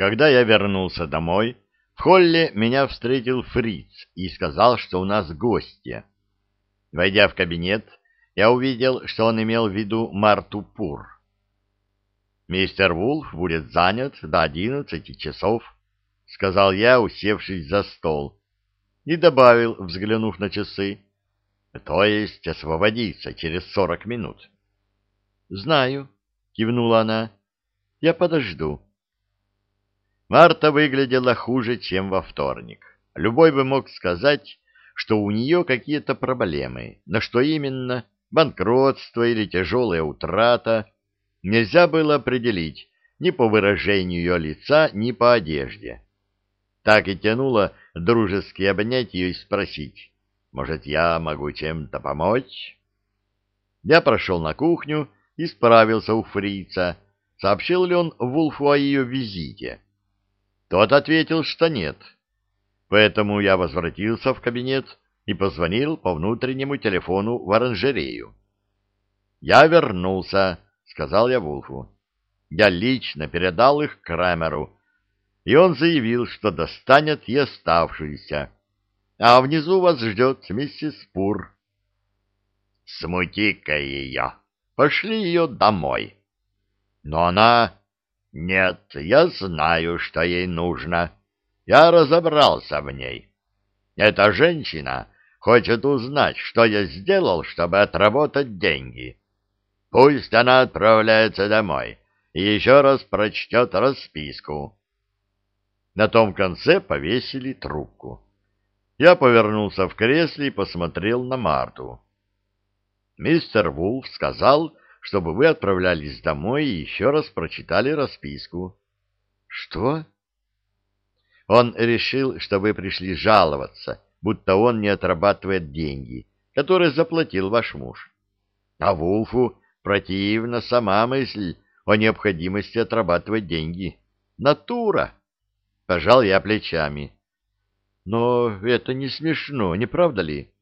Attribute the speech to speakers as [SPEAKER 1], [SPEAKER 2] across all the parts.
[SPEAKER 1] Когда я вернулся домой, в холле меня встретил фриц и сказал, что у нас гостья. Войдя в кабинет, я увидел, что он имел в виду Марту Пур. «Мистер Вулф будет занят до одиннадцати часов», — сказал я, усевшись за стол, и добавил, взглянув на часы, «то есть освободиться через сорок минут».
[SPEAKER 2] «Знаю», — кивнула она, — «я подожду».
[SPEAKER 1] Марта выглядела хуже, чем во вторник. Любой бы мог сказать, что у нее какие-то проблемы, но что именно, банкротство или тяжелая утрата, нельзя было определить ни по выражению ее лица, ни по одежде. Так и тянуло дружески обнять ее и спросить, может, я могу чем-то помочь? Я прошел на кухню и справился у фрица, сообщил ли он Вулфу о ее визите. Тот ответил, что нет. Поэтому я возвратился в кабинет и позвонил по внутреннему телефону в оранжерею. «Я вернулся», — сказал я Вулфу. Я лично передал их Крамеру, и он заявил, что достанет и оставшуюся. А внизу вас ждет миссис Пур. «Смути-ка ее! Пошли ее домой!» «Но она...» Нет, я знаю, что ей нужно. Я разобрался в ней. Эта женщина хочет узнать, что я сделал, чтобы отработать деньги. Пусть она отправляется домой и еще раз прочтет расписку. На том конце повесили трубку. Я повернулся в кресле и посмотрел на Марту. Мистер Вулф сказал, чтобы вы отправлялись домой и еще раз прочитали расписку. — Что? Он решил, что вы пришли жаловаться, будто он не отрабатывает деньги, которые заплатил ваш муж. А Вулфу противна сама мысль о необходимости отрабатывать деньги. Натура! Пожал я плечами. Но это не смешно, не правда ли?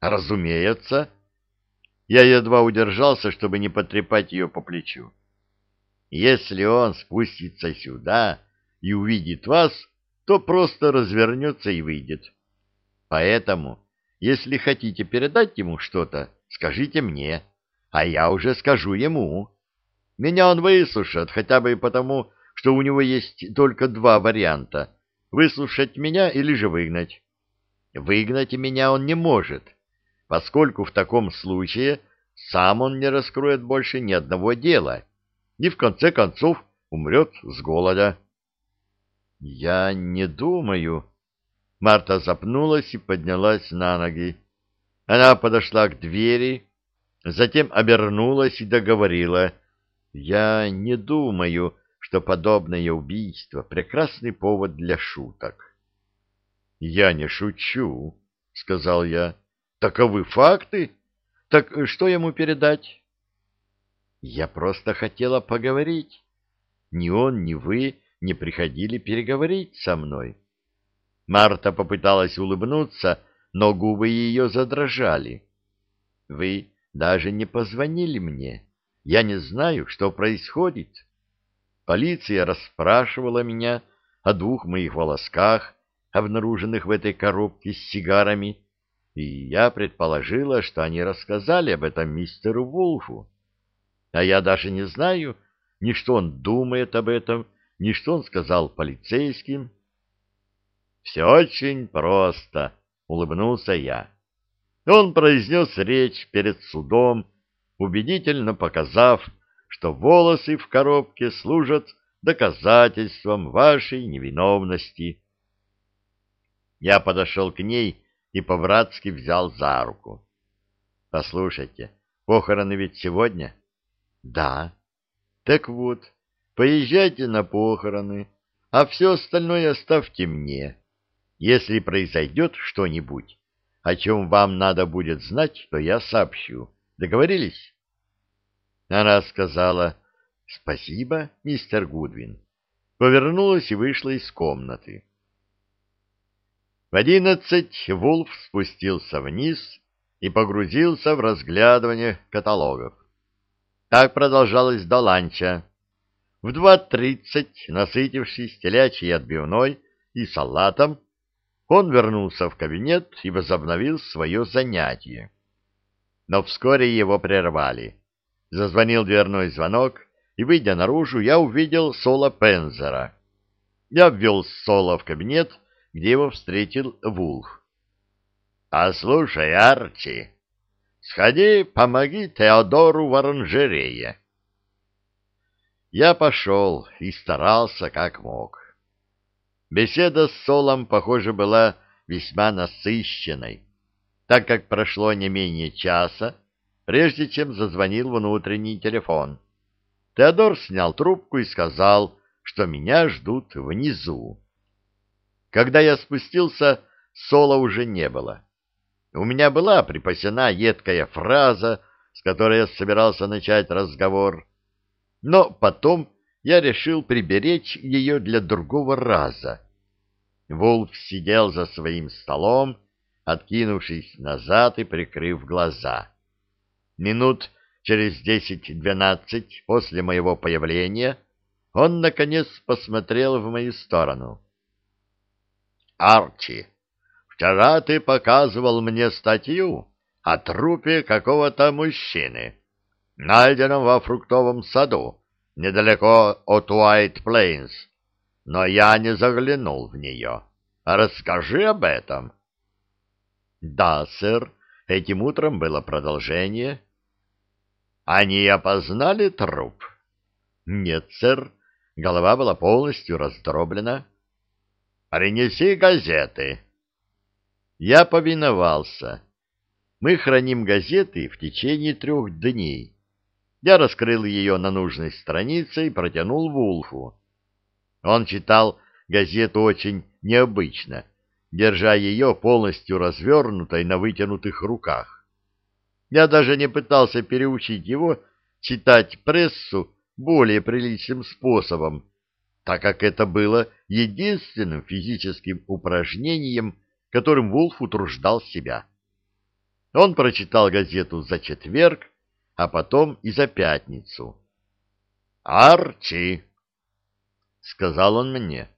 [SPEAKER 1] Разумеется, я едва удержался, чтобы не потрепать ее по плечу. Если он спустится сюда и увидит вас, то просто развернется и выйдет. Поэтому, если хотите передать ему что-то, скажите мне, а я уже скажу ему. Меня он выслушает, хотя бы потому, что у него есть только два варианта — выслушать меня или же выгнать. Выгнать меня он не может, поскольку в таком случае сам он не раскроет больше ни одного дела и в конце концов умрет с голода. «Я не думаю...» Марта запнулась и поднялась на ноги. Она подошла к двери, затем обернулась и договорила. «Я не думаю, что подобное убийство — прекрасный повод для шуток». «Я не шучу», — сказал я. Таковы факты. Так что ему передать? Я просто хотела поговорить. Ни он, ни вы не приходили переговорить со мной. Марта попыталась улыбнуться, но губы ее задрожали. Вы даже не позвонили мне. Я не знаю, что происходит. Полиция расспрашивала меня о двух моих волосках, обнаруженных в этой коробке с сигарами, и я предположила, что они рассказали об этом мистеру Вулфу. А я даже не знаю, ни что он думает об этом, ни что он сказал полицейским. «Все очень просто», — улыбнулся я. Он произнес речь перед судом, убедительно показав, что волосы в коробке служат доказательством вашей невиновности. Я подошел к ней и по-братски взял за руку. — Послушайте, похороны ведь сегодня? — Да. — Так вот, поезжайте на похороны, а все остальное оставьте мне. Если произойдет что-нибудь, о чем вам надо будет знать, то я сообщу. Договорились? Она сказала «Спасибо, мистер Гудвин». Повернулась и вышла из комнаты. В одиннадцать Вулф спустился вниз и погрузился в разглядывание каталогов. Так продолжалось до ланча. В два тридцать, насытившись телячьей отбивной и салатом, он вернулся в кабинет и возобновил свое занятие. Но вскоре его прервали. Зазвонил дверной звонок, и, выйдя наружу, я увидел Сола Пензера. Я ввел Сола в кабинет, где его встретил Вулф. — А слушай, Арчи, сходи, помоги Теодору в оранжерее. Я пошел и старался как мог. Беседа с Солом, похоже, была весьма насыщенной, так как прошло не менее часа, прежде чем зазвонил внутренний телефон. Теодор снял трубку и сказал, что меня ждут внизу. Когда я спустился, Сола уже не было. У меня была припасена едкая фраза, с которой я собирался начать разговор, но потом я решил приберечь ее для другого раза. Волк сидел за своим столом, откинувшись назад и прикрыв глаза. Минут через десять-двенадцать после моего появления он, наконец, посмотрел в мою сторону. — Арчи, вчера ты показывал мне статью о трупе какого-то мужчины, найденном во фруктовом саду, недалеко от Уайт-Плейнс, но я не заглянул в нее. Расскажи об этом. — Да, сэр, этим утром было продолжение. — Они опознали труп? — Нет, сэр, голова была полностью раздроблена. — Принеси газеты. Я повиновался. Мы храним газеты в течение трех дней. Я раскрыл ее на нужной странице и протянул Вулфу. Он читал газету очень необычно, держа ее полностью развернутой на вытянутых руках. Я даже не пытался переучить его читать прессу более приличным способом, так как это было единственным физическим упражнением, которым Вулф утруждал себя. Он прочитал газету за четверг, а потом и за пятницу. «Арчи!» — сказал он мне.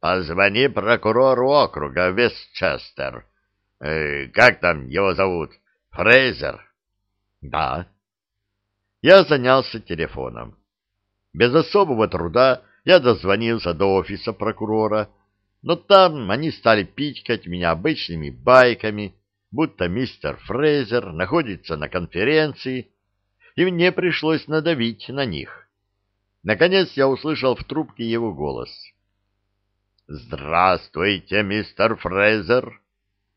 [SPEAKER 1] «Позвони прокурору округа Вестчестер. Э, как там его зовут? Фрейзер?» «Да». Я занялся телефоном. Без особого труда я дозвонился до офиса прокурора, но там они стали пичкать меня обычными байками, будто мистер Фрейзер находится на конференции, и мне пришлось надавить на них. Наконец я услышал в трубке его голос. «Здравствуйте, мистер Фрейзер!»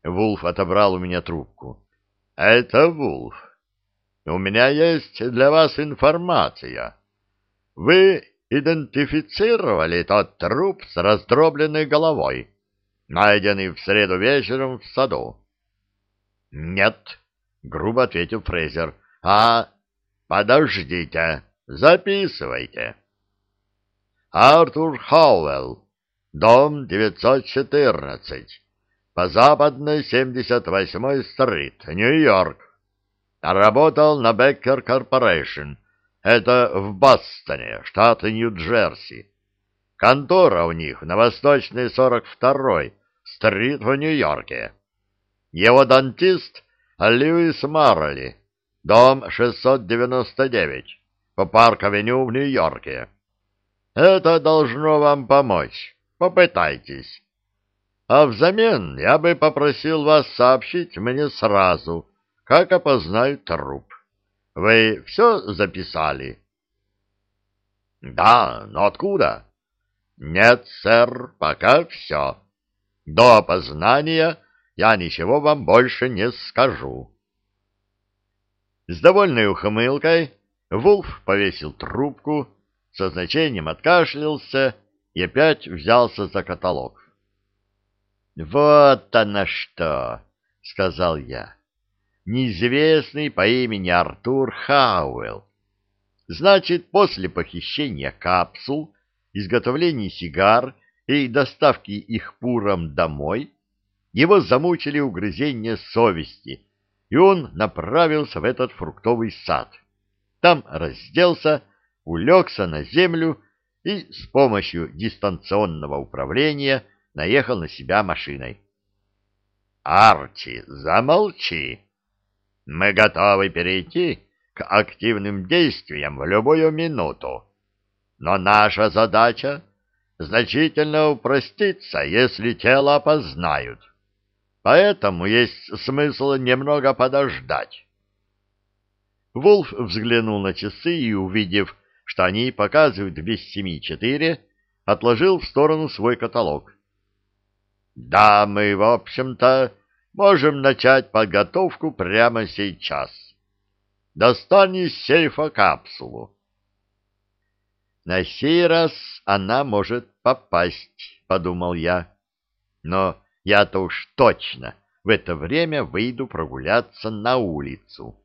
[SPEAKER 1] Вулф отобрал у меня трубку. «Это Вулф. У меня есть для вас информация. Вы идентифицировали тот труп с раздробленной головой, найденный в среду вечером в саду. — Нет, — грубо ответил Фрейзер. — А, подождите, записывайте. Артур Хауэлл, дом 914, по западной 78-й стрит, Нью-Йорк. Работал на Беккер Корпорейшн, это в Бостоне, штат Нью-Джерси. Контора у них на восточной 42-й стрит в Нью-Йорке. Его дантист Льюис Марли, дом 699, по Парк-авеню в Нью-Йорке. Это должно вам помочь. Попытайтесь. А взамен я бы попросил вас сообщить мне сразу, как опознают труп. Вы все записали? Да, но откуда? Нет, сэр, пока все. До опознания я ничего вам больше не скажу. С довольной ухмылкой Вулф повесил трубку, со значением откашлялся и опять взялся за каталог. «Вот оно что!» — сказал я. «Неизвестный по имени Артур Хауэлл. Значит, после похищения капсул, изготовления сигар и доставки их пуром домой его замучили угрызения совести, и он направился в этот фруктовый сад. Там разделся,
[SPEAKER 2] улегся на землю и с помощью дистанционного управления наехал на себя машиной.
[SPEAKER 1] «Арчи, замолчи! Мы готовы перейти к активным действиям в любую минуту, но наша задача значительно упростится, если тело опознают. Поэтому есть смысл немного подождать».
[SPEAKER 2] Волф взглянул на часы и, увидев, что они показывают без семи четыре, отложил в сторону свой каталог.
[SPEAKER 1] «Да, мы, в общем-то, можем начать подготовку прямо сейчас. Достань из сейфа капсулу».
[SPEAKER 2] «На сей раз она может попасть», — подумал я. «Но я-то уж точно в это время выйду прогуляться на улицу».